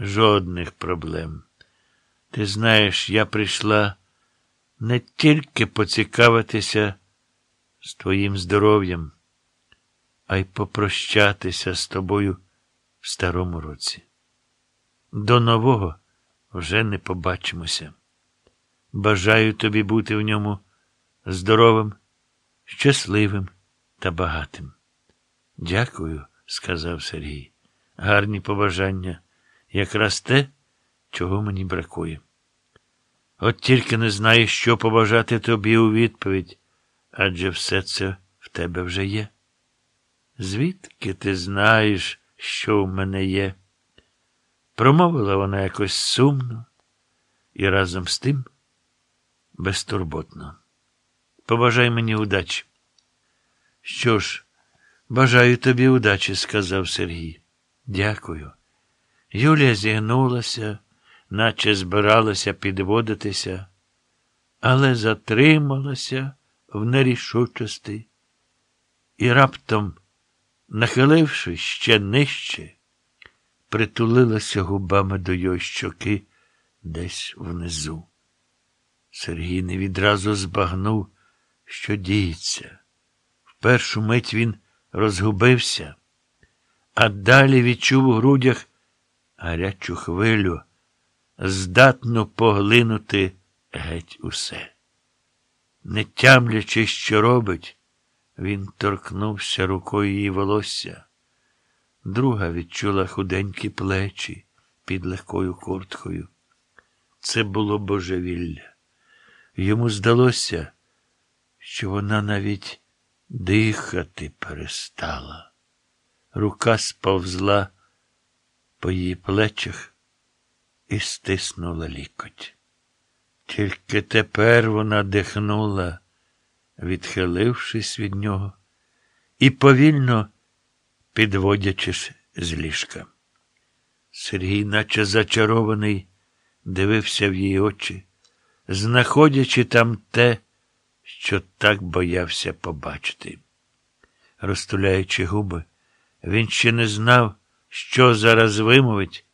Жодних проблем. Ти знаєш, я прийшла не тільки поцікавитися з твоїм здоров'ям, а й попрощатися з тобою в старому році. До нового вже не побачимося. Бажаю тобі бути в ньому здоровим, щасливим та багатим. Дякую, сказав Сергій. Гарні побажання, якраз те, чого мені бракує. От тільки не знаю, що побажати тобі у відповідь, адже все це в тебе вже є. Звідки ти знаєш, що в мене є? Промовила вона якось сумно і разом з тим безтурботно. Побажай мені удачі. Що ж, бажаю тобі удачі, сказав Сергій. Дякую. Юлія зігнулася, наче збиралася підводитися, але затрималася в нерішучості і раптом, нахилившись ще нижче, притулилася губами до його щоки десь внизу. Сергій не відразу збагнув, що діється. В першу мить він розгубився, а далі відчув у грудях гарячу хвилю, здатну поглинути геть усе. Не тямлячи, що робить, він торкнувся рукою її волосся. Друга відчула худенькі плечі під легкою курткою. Це було божевілля. Йому здалося, що вона навіть дихати перестала. Рука сповзла по її плечах і стиснула лікоть. Тільки тепер вона дихнула, відхилившись від нього, і повільно підводячись з ліжка. Сергій, наче зачарований, дивився в її очі, знаходячи там те, що так боявся побачити. Розтуляючи губи, він ще не знав, що зараз вимовить,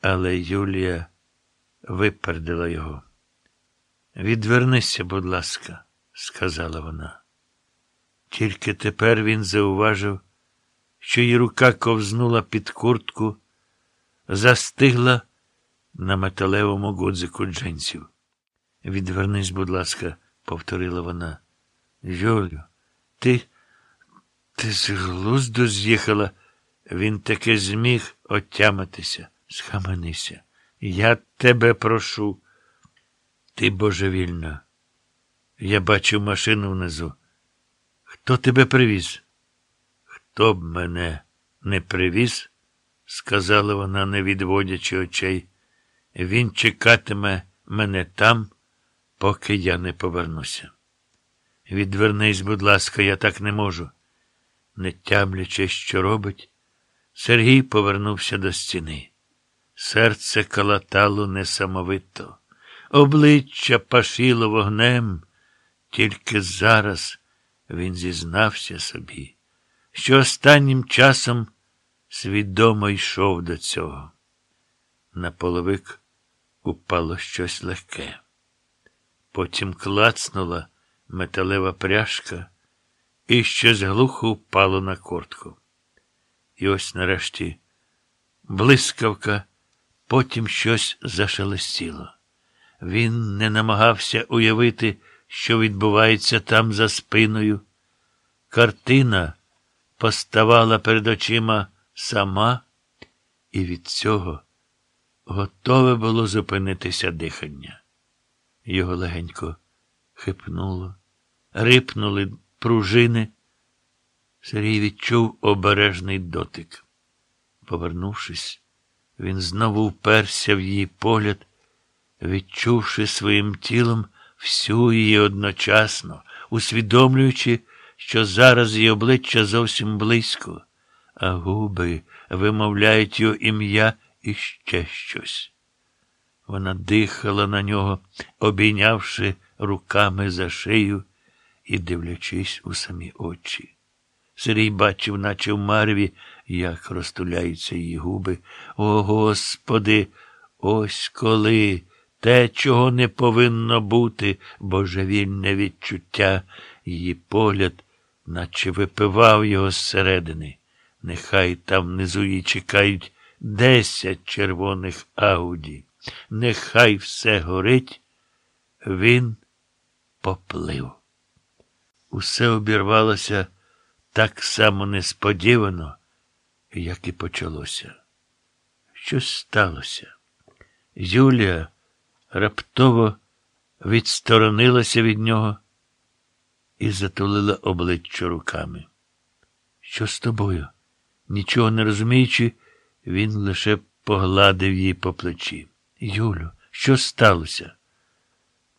але Юлія випередила його. Відвернися, будь ласка, сказала вона. Тільки тепер він зауважив, що її рука ковзнула під куртку, застигла на металевому гудзику джинсів. Відвернись, будь ласка, повторила вона. Юлю, ти, ти з глузду з'їхала. Він таки зміг отямитися. Схаменися. Я тебе прошу. Ти божевільна. Я бачив машину внизу. Хто тебе привіз? Хто б мене не привіз, сказала вона, не відводячи очей. Він чекатиме мене там, поки я не повернуся. Відвернись, будь ласка, я так не можу. Не тямлячи, що робить, Сергій повернувся до стіни. Серце калатало несамовито, обличчя пашило вогнем, тільки зараз він зізнався собі, що останнім часом свідомо йшов до цього. На половик упало щось легке. Потім клацнула металева пряжка і щось глухо впало на кортку. І ось нарешті блискавка, потім щось зашелестіло. Він не намагався уявити, що відбувається там за спиною. Картина поставала перед очима сама, і від цього готове було зупинитися дихання. Його легенько хипнуло, рипнули пружини. Сергій відчув обережний дотик. Повернувшись, він знову вперся в її погляд, відчувши своїм тілом всю її одночасно, усвідомлюючи, що зараз її обличчя зовсім близько, а губи вимовляють його ім'я і ще щось. Вона дихала на нього, обійнявши руками за шию і дивлячись у самі очі. Сергій бачив, наче в марві, як розтуляються її губи. О, Господи, ось коли те, чого не повинно бути, божевільне відчуття, її погляд, наче випивав його зсередини. Нехай там внизу її чекають десять червоних ауді. Нехай все горить, він поплив. Усе обірвалося так само несподівано, як і почалося. Щось сталося. Юлія раптово відсторонилася від нього і затулила обличчя руками. Що з тобою? Нічого не розуміючи, він лише погладив її по плечі. Юлю, що сталося?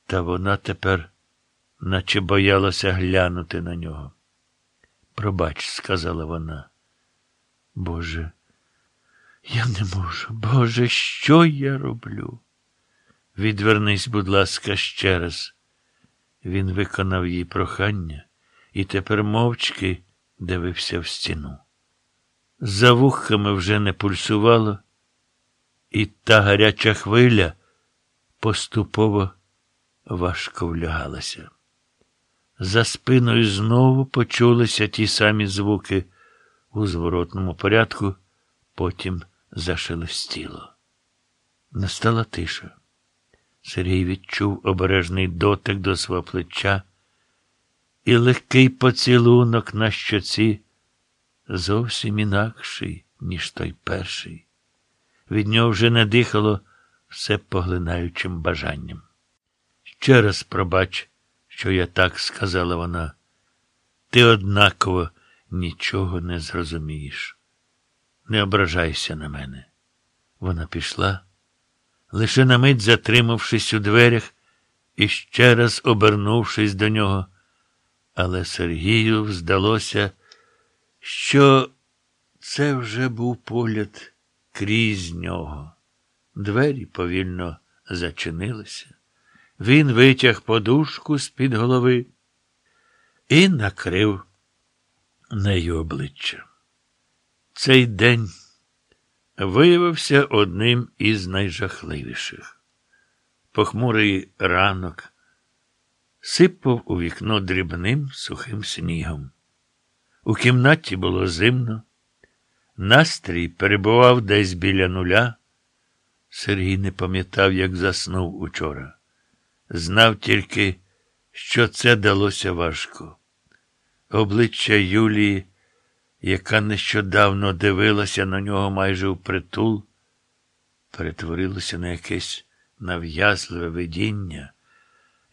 Та вона тепер, наче боялася глянути на нього. Пробач, сказала вона. Боже, я не можу. Боже, що я роблю? Відвернись, будь ласка, ще раз. Він виконав її прохання і тепер мовчки дивився в стіну. За вухами вже не пульсувало, і та гаряча хвиля поступово важко влягалася. За спиною знову почулися ті самі звуки у зворотному порядку, потім зашелестіло. Настала тиша. Сергій відчув обережний дотик до свого плеча і легкий поцілунок на щоці зовсім інакший, ніж той перший. Від нього вже не дихало все поглинаючим бажанням. Ще раз пробач, що я так сказала вона. Ти однаково нічого не зрозумієш. Не ображайся на мене. Вона пішла, лише на мить затримавшись у дверях і ще раз обернувшись до нього. Але Сергію здалося, що це вже був погляд крізь нього. Двері повільно зачинилися. Він витяг подушку з-під голови і накрив неї обличчя. Цей день виявився одним із найжахливіших. Похмурий ранок сипав у вікно дрібним сухим снігом. У кімнаті було зимно, настрій перебував десь біля нуля. Сергій не пам'ятав, як заснув учора. Знав тільки, що це далося важко. Обличчя Юлії, яка нещодавно дивилася на нього майже впритул, перетворилося на якесь нав'язливе видіння,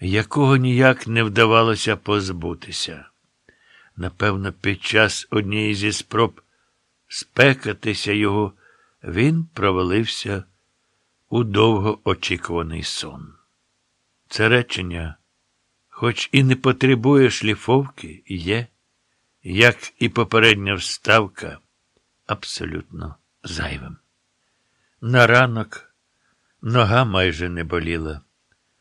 якого ніяк не вдавалося позбутися. Напевно, під час однієї зі спроб спекатися його, він провалився у довгоочікуваний сон. Це речення, хоч і не потребує шліфовки, є, як і попередня вставка, абсолютно зайвим. На ранок нога майже не боліла.